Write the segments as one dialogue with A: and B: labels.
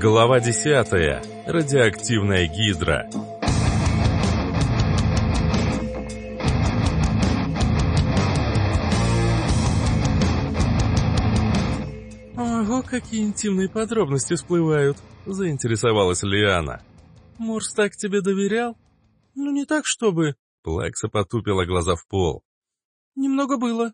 A: Глава 10. Радиоактивная гидра. «Ого, какие интимные подробности всплывают!» — заинтересовалась Лиана. «Морс так тебе доверял?» «Ну, не так, чтобы...» — Плакса потупила глаза в пол. «Немного было».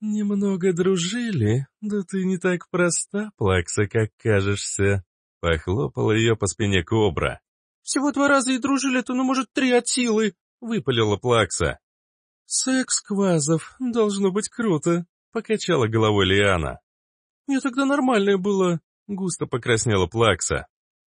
A: «Немного дружили? Да ты не так проста, Плакса, как кажешься». Похлопала ее по спине кобра. «Всего два раза и дружили-то, ну, может, три от силы!» — выпалила Плакса. «Секс, Квазов, должно быть круто!» — покачала головой Лиана. «Я тогда нормальная была!» — густо покраснела Плакса.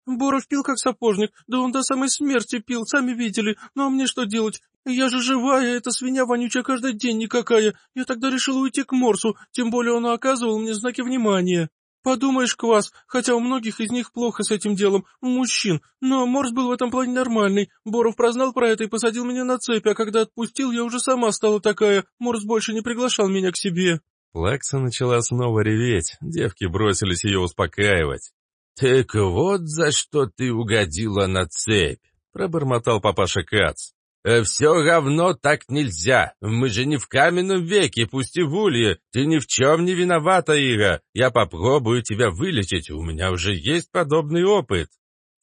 A: «Боров пил как сапожник, да он до самой смерти пил, сами видели. Ну а мне что делать? Я же живая, эта свинья вонючая каждый день никакая. Я тогда решила уйти к Морсу, тем более он оказывал мне знаки внимания». Подумаешь, квас, хотя у многих из них плохо с этим делом, у мужчин, но Морс был в этом плане нормальный. Боров прознал про это и посадил меня на цепь, а когда отпустил, я уже сама стала такая. Морс больше не приглашал меня к себе. Плакса начала снова реветь, девки бросились ее успокаивать.
B: «Так вот за что ты угодила на цепь», — пробормотал папаша Кац. Э, «Все равно так нельзя. Мы же не в каменном веке, пусть и в улье. Ты ни в чем не виновата, Ира. Я попробую тебя вылечить, у меня уже есть подобный опыт».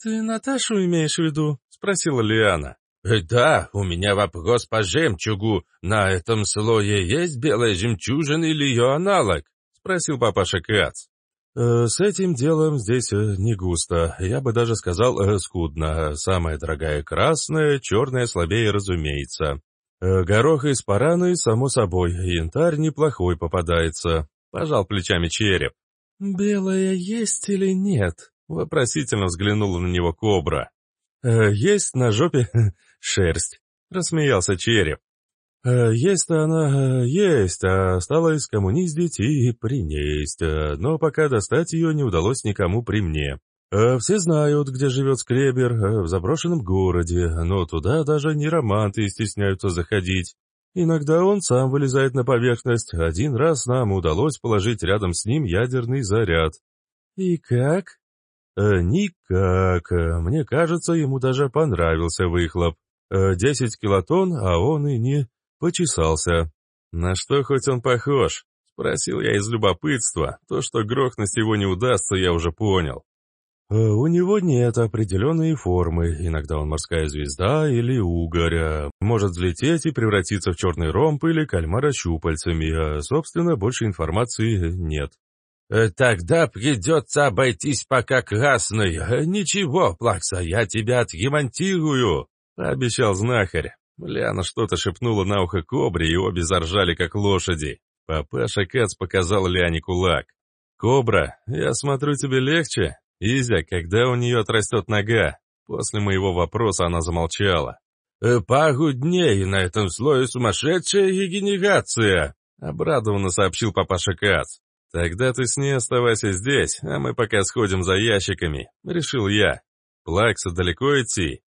A: «Ты Наташу имеешь в виду?» — спросила Лиана.
B: Э, «Да, у меня вопрос по жемчугу. На этом слое есть белая жемчужина или ее аналог?» — спросил папаша Кац.
A: Э, «С этим делом здесь э, не густо. Я бы даже сказал, э, скудно. Самая дорогая красная, черная слабее, разумеется. Горох из параны, само собой. Янтарь неплохой попадается». Пожал плечами череп. «Белая есть или нет?» Вопросительно взглянула на него кобра. «Есть на жопе шерсть», — рассмеялся череп. Э, «Есть-то она, э, есть, а осталось коммуниздить и принесть, э, но пока достать ее не удалось никому при мне. Все знают, где живет Скребер, в заброшенном городе, но туда даже не романты стесняются заходить. Иногда он сам вылезает на поверхность, один раз нам удалось положить рядом с ним ядерный заряд. И как? никак. Мне кажется, ему даже понравился выхлоп. Десять килотонн, а он и не почесался. «На что хоть он похож?» — спросил я из любопытства. То, что грохнуть его не удастся, я уже понял. «Э, «У него нет определенной формы. Иногда он морская звезда или угорь. Может взлететь и превратиться в черный ромб или кальмара щупальцами. А, собственно, больше информации нет».
B: Э, «Тогда придется обойтись пока красной. Э, ничего, Плакса, я тебя отремонтирую», — пообещал знахарь. Ляна что-то шепнула на ухо кобре, и обе заржали, как лошади. Папаша Кац показал Ляне кулак. «Кобра, я смотрю, тебе легче? Изя, когда у нее отрастет нога?» После моего вопроса она замолчала. «Э, «Пару дней на этом слое сумасшедшая регенерация», — обрадованно сообщил папаша Кац.
A: «Тогда ты с ней оставайся здесь, а мы пока сходим за ящиками», — решил я. «Плакса далеко идти?»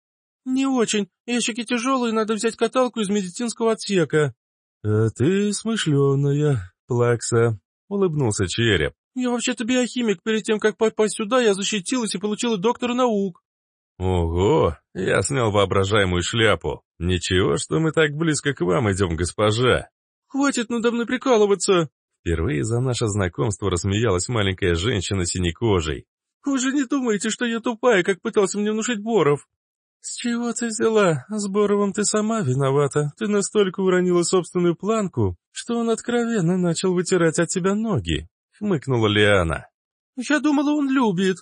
A: «Не очень. Ящики тяжелые, надо взять каталку из медицинского отсека». «А ты смышленая, Плакса», — улыбнулся череп. «Я вообще-то биохимик. Перед тем, как попасть сюда, я защитилась и получила доктора наук». «Ого!» — я снял воображаемую шляпу. «Ничего, что мы так близко к вам идем, госпожа». «Хватит надо мной прикалываться!» Впервые за наше знакомство рассмеялась маленькая женщина синекожей. «Вы же не думаете, что я тупая, как пытался мне внушить Боров?» «С чего ты взяла? С Боровым ты сама виновата. Ты настолько уронила собственную планку, что он откровенно начал вытирать от тебя ноги», — хмыкнула Лиана. «Я думала, он любит».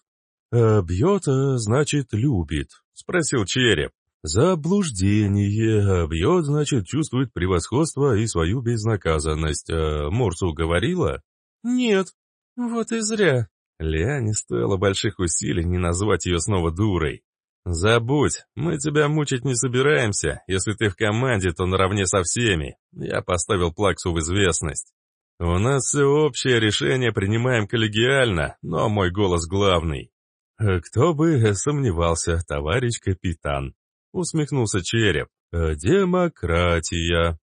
A: «А бьет, а значит, любит», — спросил Череп. «Заблуждение. А бьет, значит, чувствует превосходство и свою безнаказанность. А Морсу говорила?» «Нет». «Вот и зря». Лиане стоило больших усилий не назвать ее снова дурой. «Забудь, мы тебя мучить не собираемся. Если ты в команде, то наравне со всеми». Я поставил Плаксу в известность. «У нас все общее решение принимаем коллегиально, но мой голос главный». «Кто бы сомневался, товарищ капитан», — усмехнулся Череп. «Демократия».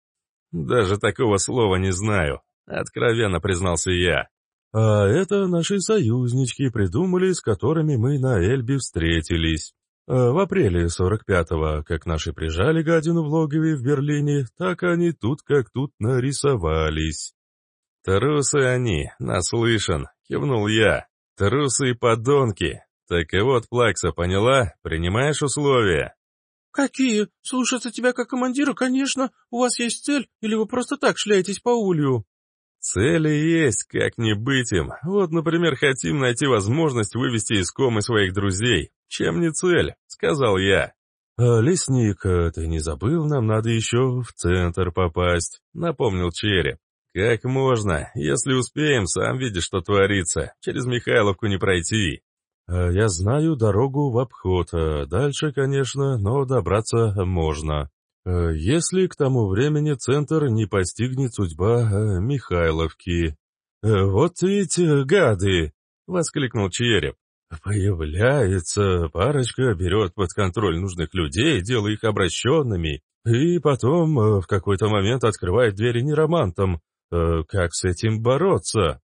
A: «Даже такого слова не знаю», — откровенно признался я. А это наши союзнички придумали, с которыми мы на Эльбе встретились. А в апреле 45-го, как наши прижали гадину в логове в Берлине, так они тут как тут нарисовались.
B: «Трусы они, наслышан», — кивнул я. «Трусы и подонки. Так и вот, Плакса, поняла? Принимаешь условия?»
C: «Какие? Слушаться тебя как командира, конечно. У вас есть цель, или вы просто так шляетесь по улью?»
B: Цели есть, как не быть им. Вот, например, хотим найти возможность вывести из комы своих друзей. Чем не цель, сказал я.
A: «А, «Лесник, а ты не забыл, нам надо еще в центр попасть», — напомнил Череп.
B: «Как можно? Если успеем, сам видишь, что творится. Через Михайловку не пройти».
A: А, «Я знаю дорогу в обход. Дальше, конечно, но добраться можно». Э, если к тому времени центр не постигнет судьба э, Михайловки. Э, «Вот ведь гады!» — воскликнул Череп. «Появляется, парочка берет под контроль нужных людей, делая их обращенными, и потом в какой-то момент открывает двери неромантам. Как с этим бороться?»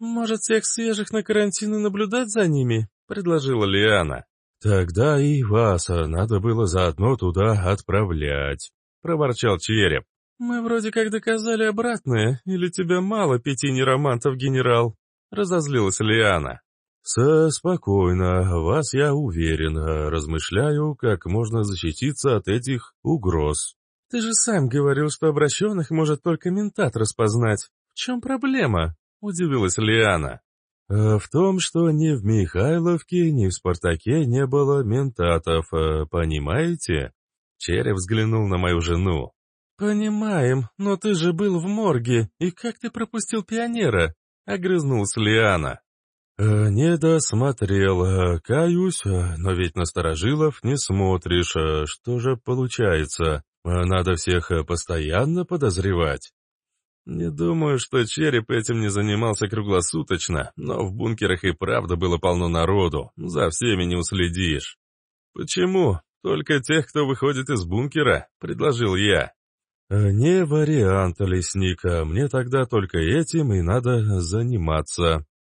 C: «Может, всех свежих на карантин и наблюдать за ними?» — предложила Лиана.
A: «Тогда и вас надо было заодно туда отправлять», — проворчал Череп.
C: «Мы вроде как доказали обратное, или тебя мало пяти неромантов, генерал?» — разозлилась Лиана.
A: «Со спокойно, вас я уверен, размышляю, как можно защититься от этих угроз».
C: «Ты же сам говорил, что обращенных может только ментат распознать. В чем проблема?» — удивилась Лиана.
A: Э, «В том, что ни в Михайловке, ни в Спартаке не было ментатов, э, понимаете?»
B: Череп взглянул на мою жену.
C: «Понимаем, но ты же был в морге, и как ты пропустил пионера?» — огрызнулась Лиана.
A: Э, «Не досмотрел, каюсь, но ведь на Старожилов не смотришь. Что же получается? Надо всех постоянно подозревать?»
B: Не думаю, что череп этим не занимался круглосуточно, но в бункерах и правда было полно народу, за всеми не уследишь. Почему? Только тех, кто выходит из бункера, предложил я.
A: «Э, «Не вариант, лесника, мне тогда только этим и надо заниматься», —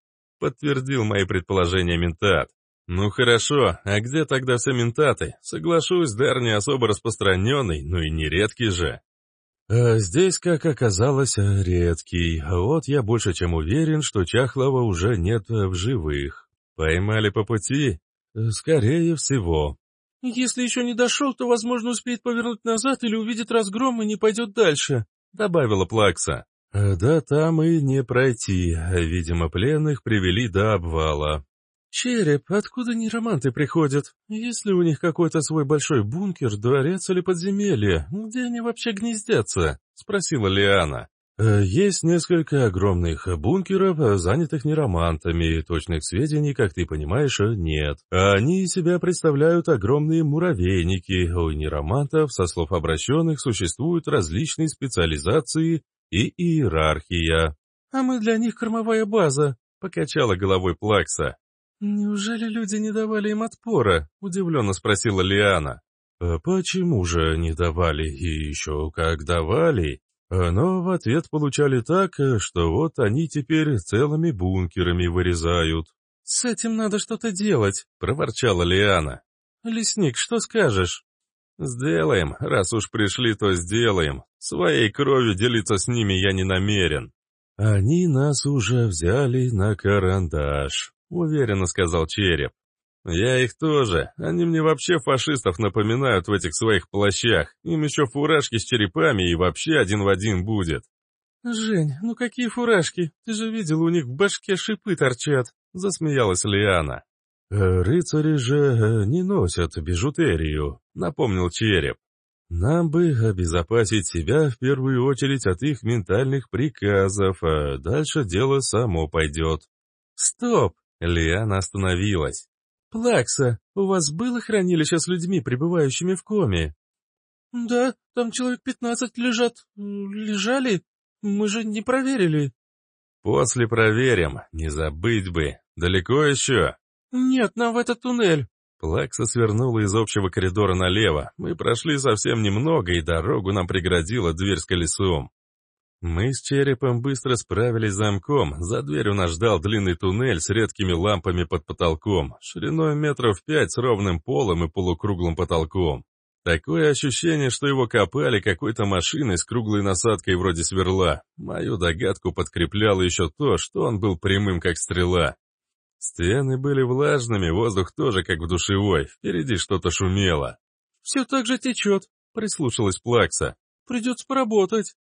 B: подтвердил мои предположения ментат. «Ну хорошо, а где тогда все ментаты? Соглашусь, дар не особо распространенный, но и не редкий же».
A: А здесь, как оказалось, редкий. Вот я больше чем уверен, что Чахлова уже нет в живых. Поймали по пути? Скорее всего.
C: Если еще не дошел, то, возможно, успеет повернуть назад или увидит разгром и не пойдет дальше, добавила Плакса.
A: Да там и не пройти. Видимо, пленных привели до обвала.
C: «Череп, откуда нероманты приходят? Есть ли у них какой-то свой большой бункер, дворец или подземелье? Где они вообще гнездятся?» — спросила Лиана.
A: «Э, «Есть несколько огромных бункеров, занятых неромантами. Точных сведений, как ты понимаешь, нет. Они из себя представляют огромные муравейники. У неромантов, со слов обращенных, существуют различные специализации и иерархия».
C: «А мы для них кормовая база», — покачала головой Плакса. «Неужели люди не давали им отпора?» — удивленно спросила Лиана.
A: «А «Почему же не давали? И еще как давали?» Но в ответ получали так, что вот они теперь целыми бункерами вырезают.
C: «С этим надо что-то делать», — проворчала Лиана. «Лесник, что скажешь?»
B: «Сделаем. Раз уж пришли, то сделаем. Своей кровью делиться с ними я не намерен».
A: «Они нас уже взяли на карандаш»,
B: уверенно сказал Череп. «Я их тоже. Они мне вообще фашистов напоминают в этих своих плащах. Им еще фуражки с черепами и вообще один в один будет».
C: «Жень, ну какие фуражки? Ты же видел, у них в башке шипы торчат», — засмеялась Лиана.
A: «Э, «Рыцари же э, не носят бижутерию», — напомнил Череп. «Нам бы обезопасить себя в первую очередь от их ментальных приказов, а дальше дело само пойдет».
C: «Стоп!
B: Лиана остановилась.
C: «Плакса, у вас было хранилище с людьми, пребывающими в коме?» «Да, там человек пятнадцать лежат... лежали. Мы же не проверили».
B: «После проверим, не забыть бы. Далеко еще?»
C: «Нет, нам в этот туннель».
B: Плакса свернула из общего коридора налево. Мы прошли совсем немного, и дорогу нам преградила дверь с колесом.
A: Мы с черепом быстро справились с замком. За дверью нас ждал длинный туннель с редкими лампами под потолком, шириной метров пять с ровным полом и полукруглым потолком. Такое ощущение, что его копали какой-то машиной с круглой насадкой вроде сверла. Мою догадку подкрепляло еще то, что он был прямым как стрела. Стены были влажными, воздух тоже как в душевой, впереди что-то шумело.
C: «Все так же течет», — прислушалась Плакса. «Придется поработать».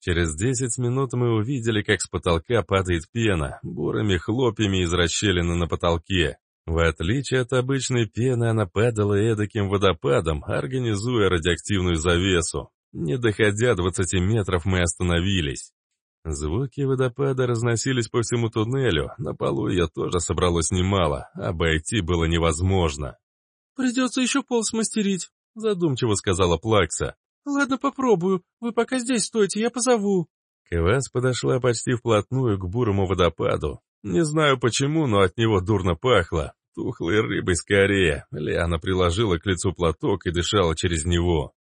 A: Через десять минут мы увидели, как с потолка падает пена, бурыми хлопьями из расщелины на потолке. В отличие от обычной пены, она падала эдаким водопадом, организуя радиоактивную завесу. Не доходя 20 метров, мы остановились. Звуки водопада разносились по всему туннелю, на полу ее тоже собралось немало, обойти было невозможно.
C: «Придется еще пол смастерить», — задумчиво сказала Плакса. «Ладно, попробую. Вы пока здесь стойте, я позову».
A: Квас подошла почти вплотную к бурому водопаду. Не знаю почему, но от него дурно пахло. Тухлой рыбой скорее. Лиана приложила к лицу платок и дышала через него.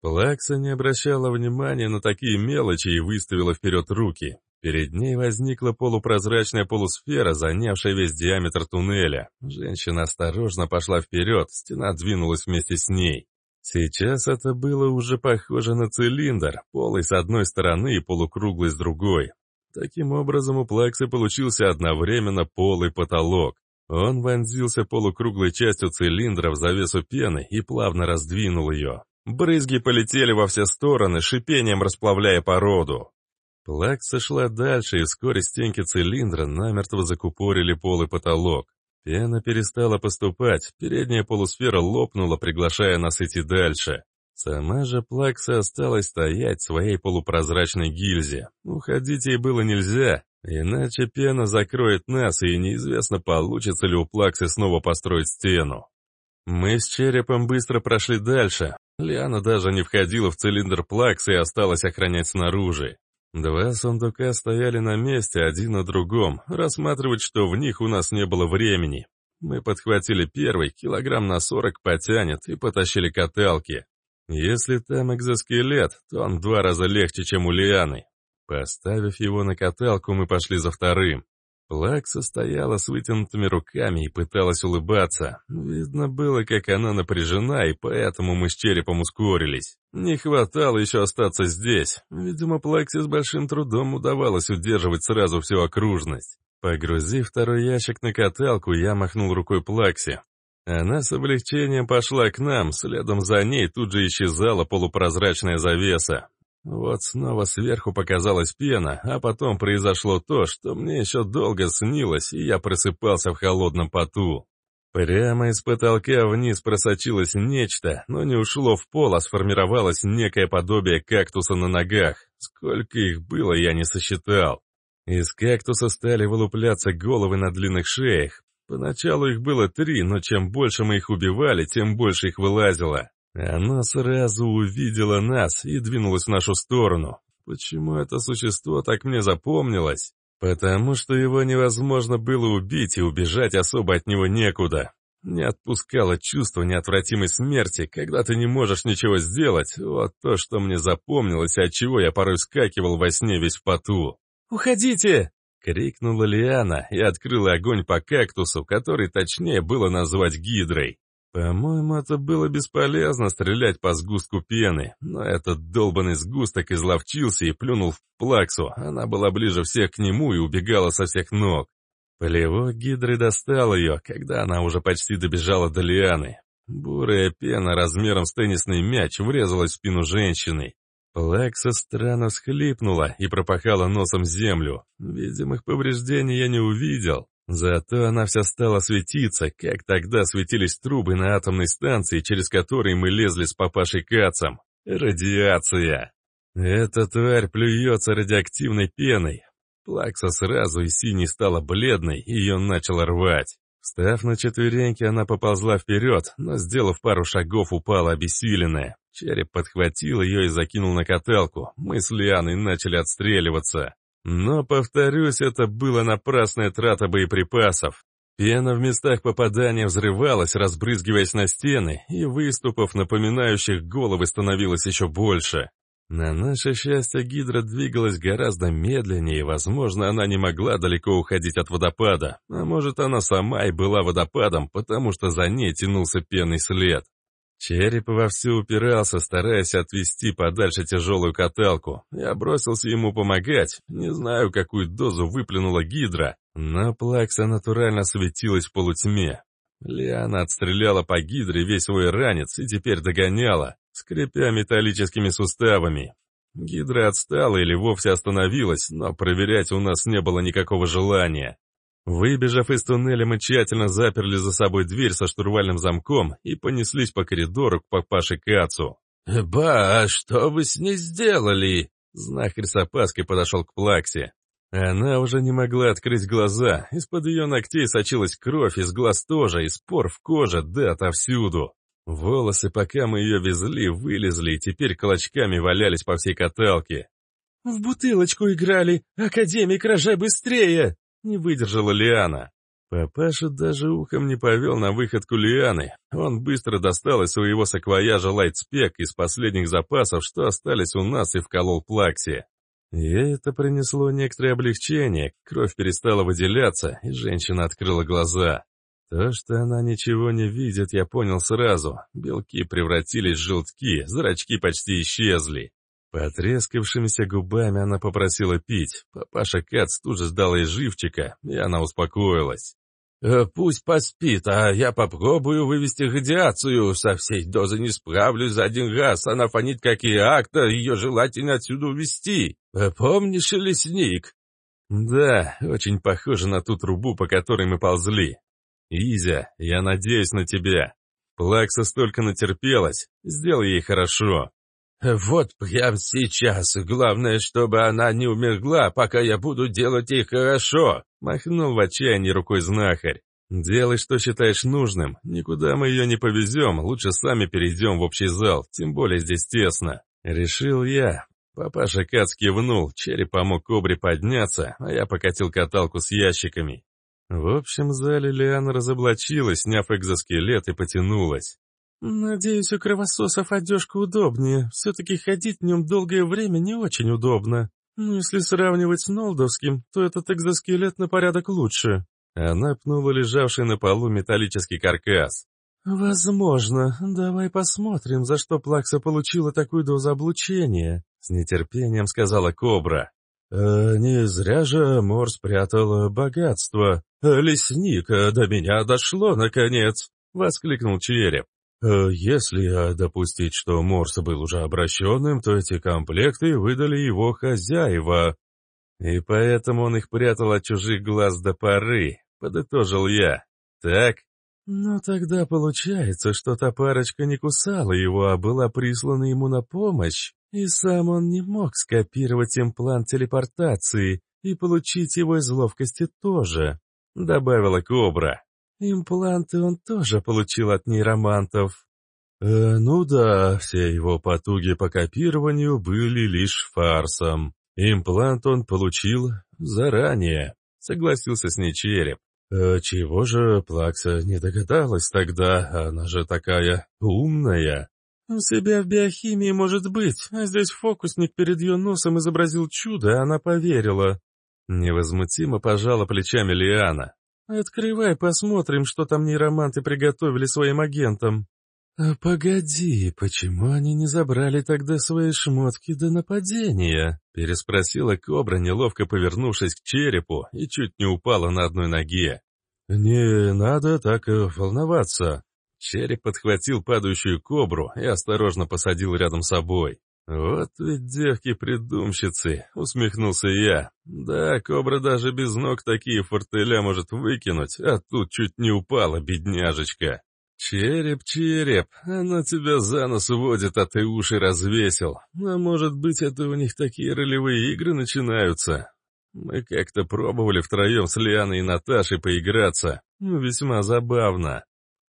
A: Плакса не обращала внимания на такие мелочи и выставила вперед руки. Перед ней возникла полупрозрачная полусфера, занявшая весь диаметр туннеля. Женщина осторожно пошла вперед, стена двинулась вместе с ней. Сейчас это было уже похоже на цилиндр, полый с одной стороны и полукруглый с другой. Таким образом, у Плаксы получился одновременно полый потолок. Он вонзился полукруглой частью цилиндра в завесу пены и плавно раздвинул ее. Брызги полетели во все стороны, шипением расплавляя породу. Плакса шла дальше, и вскоре стенки цилиндра намертво закупорили пол и потолок. Пена перестала поступать, передняя полусфера лопнула, приглашая нас идти дальше. Сама же Плакса осталась стоять в своей полупрозрачной гильзе. Уходить ей было нельзя, иначе пена закроет нас, и неизвестно, получится ли у Плаксы снова построить стену. Мы с черепом быстро прошли дальше. Лиана даже не входила в цилиндр Плаксы и осталась охранять снаружи. Два сундука стояли на месте, один на другом, рассматривать, что в них у нас не было времени. Мы подхватили первый, килограмм на сорок потянет, и потащили каталки. Если там экзоскелет, то он в два раза легче, чем у Лианы. Поставив его на каталку, мы пошли за вторым. Плакса стояла с вытянутыми руками и пыталась улыбаться. Видно было, как она напряжена, и поэтому мы с черепом ускорились. Не хватало еще остаться здесь. Видимо, Плаксе с большим трудом удавалось удерживать сразу всю окружность. Погрузив второй ящик на каталку, я махнул рукой Плаксе. Она с облегчением пошла к нам, следом за ней тут же исчезала полупрозрачная завеса. Вот снова сверху показалась пена, а потом произошло то, что мне еще долго снилось, и я просыпался в холодном поту. Прямо из потолка вниз просочилось нечто, но не ушло в пол, а сформировалось некое подобие кактуса на ногах. Сколько их было, я не сосчитал. Из кактуса стали вылупляться головы на длинных шеях. Поначалу их было три, но чем больше мы их убивали, тем больше их вылазило. Оно сразу увидело нас и двинулось в нашу сторону. Почему это существо так мне запомнилось? Потому что его невозможно было убить, и убежать особо от него некуда. Не отпускало чувство неотвратимой смерти, когда ты не можешь ничего сделать. Вот то, что мне запомнилось, от чего я порой скакивал во сне весь в поту. «Уходите!» — крикнула Лиана и открыла огонь по кактусу, который точнее было назвать гидрой. По-моему, это было бесполезно стрелять по сгустку пены, но этот долбанный сгусток изловчился и плюнул в плаксу. Она была ближе всех к нему и убегала со всех ног. Полевой гидры достал ее, когда она уже почти добежала до лианы. Бурая пена размером с теннисный мяч врезалась в спину женщины. Плакса странно всхлипнула и пропахала носом землю. Видимых повреждений я не увидел, Зато она вся стала светиться, как тогда светились трубы на атомной станции, через которые мы лезли с папашей Кацом. Радиация. Эта тварь плюется радиоактивной пеной. Плакса сразу и синей стала бледной, и ее начало рвать. Встав на четвереньки, она поползла вперед, но, сделав пару шагов, упала обессиленная. Череп подхватил ее и закинул на каталку. Мы с Лианой начали отстреливаться. Но, повторюсь, это была напрасная трата боеприпасов. Пена в местах попадания взрывалась, разбрызгиваясь на стены, и выступов, напоминающих головы, становилось еще больше. На наше счастье Гидра двигалась гораздо медленнее, и, возможно, она не могла далеко уходить от водопада, а может, она сама и была водопадом, потому что за ней тянулся пенный след. Череп вовсю упирался, стараясь отвести подальше тяжелую каталку. Я бросился ему помогать. Не знаю, какую дозу выплюнула гидра, но плакса натурально светилась в полутьме. Лиана отстреляла по гидре весь свой ранец и теперь догоняла, скрипя металлическими суставами. Гидра отстала или вовсе остановилась, но проверять у нас не было никакого желания. Выбежав из туннеля, мы тщательно заперли за собой дверь со штурвальным замком и понеслись по коридору к папаше Кацу.
B: «Ба, а что вы с ней сделали?»
A: Знахарь с опаской подошел к Плаксе. Она уже не могла открыть глаза, из-под ее ногтей сочилась кровь, из глаз тоже, из пор в коже, да отовсюду. Волосы, пока мы ее везли, вылезли и теперь клочками валялись по всей каталке.
C: «В бутылочку играли! Академик, рожай быстрее!»
A: Не выдержала Лиана. Папаша даже ухом не повел на выходку Лианы. Он быстро достал из своего саквояжа лайтспек из последних запасов, что остались у нас, и вколол плакси. И это принесло некоторое облегчение, кровь перестала выделяться, и женщина открыла глаза. То, что она ничего не видит, я понял сразу. Белки превратились в желтки, зрачки почти исчезли. Потрескавшимися губами она попросила пить. Папаша Кац тут же сдал ей живчика, и она успокоилась.
B: «Э, «Пусть поспит, а я попробую вывести радиацию. Со всей дозы не справлюсь за один раз. Она фонит, как и акта, ее желательно отсюда увезти. Э, помнишь, лесник?»
A: «Да, очень похоже на ту трубу, по которой мы ползли. Изя, я надеюсь на тебя. Плакса столько натерпелась. Сделай ей хорошо».
B: «Вот прямо сейчас. Главное, чтобы она не умерла, пока я буду делать ей хорошо», —
A: махнул в отчаянии рукой знахарь. «Делай, что считаешь нужным. Никуда мы ее не повезем, лучше сами перейдем в общий зал, тем более здесь тесно». Решил я. Папаша Кац кивнул, череп помог кобре подняться, а я покатил каталку с ящиками. В общем зале Лиана разоблачилась, сняв экзоскелет и потянулась.
C: «Надеюсь, у кровососов одежка удобнее. Все-таки ходить в нем долгое время не очень удобно. Но если сравнивать с Нолдовским, то этот экзоскелет на порядок лучше».
A: Она пнула лежавший на полу металлический каркас.
C: «Возможно. Давай посмотрим, за что Плакса получила такую дозу облучения», — с нетерпением сказала Кобра.
B: «Э, «Не зря же Мор спрятал богатство. Лесник, до меня дошло, наконец!» — воскликнул Череп. Э, если допустить, что Морс был уже обращенным, то эти комплекты выдали его хозяева.
A: И поэтому он их прятал от чужих глаз до поры, подытожил я. Так?
C: Но тогда получается, что та парочка не кусала его, а была прислана ему на помощь, и сам он не мог скопировать имплант телепортации и получить его из ловкости тоже, добавила Кобра. Импланты он тоже получил от нейромантов.
B: Э, ну да, все его потуги по копированию были лишь фарсом. Имплант он получил заранее, согласился с ней череп. Э, чего же Плакса не догадалась тогда, она же такая умная.
C: У себя в биохимии может быть, а здесь фокусник перед ее носом изобразил чудо, а она поверила.
A: Невозмутимо пожала плечами Лиана.
C: «Открывай, посмотрим, что там нейроманты приготовили своим агентам».
A: «А погоди, почему они не забрали тогда свои шмотки до нападения?» Переспросила Кобра, неловко повернувшись к черепу, и чуть не упала на одной ноге.
B: «Не надо так э, волноваться».
A: Череп подхватил падающую кобру и осторожно посадил рядом с собой. «Вот ведь девки-придумщицы», — усмехнулся я. «Да, кобра даже без ног такие фортеля может выкинуть, а тут чуть не упала, бедняжечка». «Череп, череп, она тебя за нос водит, а ты уши развесил. А может быть, это у них такие ролевые игры начинаются? Мы как-то пробовали втроем с Лианой и Наташей поиграться. Весьма забавно».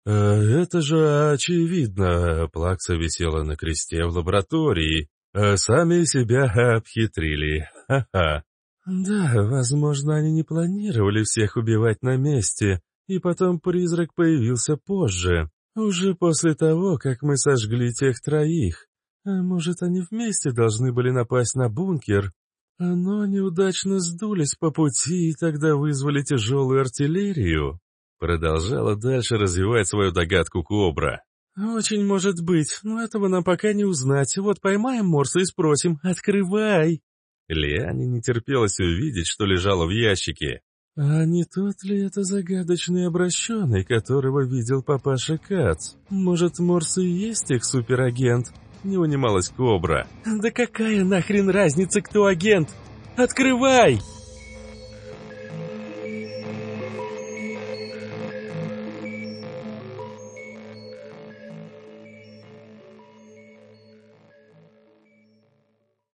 B: Э, «Это же очевидно. Плакса висела на кресте в лаборатории. Э, сами себя обхитрили. Ха-ха».
C: «Да, возможно, они не планировали всех убивать на месте, и потом призрак появился позже, уже после того, как мы сожгли тех троих. А может, они вместе должны были напасть на бункер? Но неудачно сдулись по пути и тогда вызвали тяжелую артиллерию. Продолжала дальше развивать свою догадку Кобра. «Очень может быть, но этого нам пока не узнать. Вот поймаем Морса и спросим, открывай!» Лиане не терпелось увидеть, что лежало в ящике. «А не тот ли это загадочный обращенный, которого видел папаша Кац? Может, Морс и есть их суперагент?» Не унималась Кобра. «Да какая нахрен разница, кто агент? Открывай!»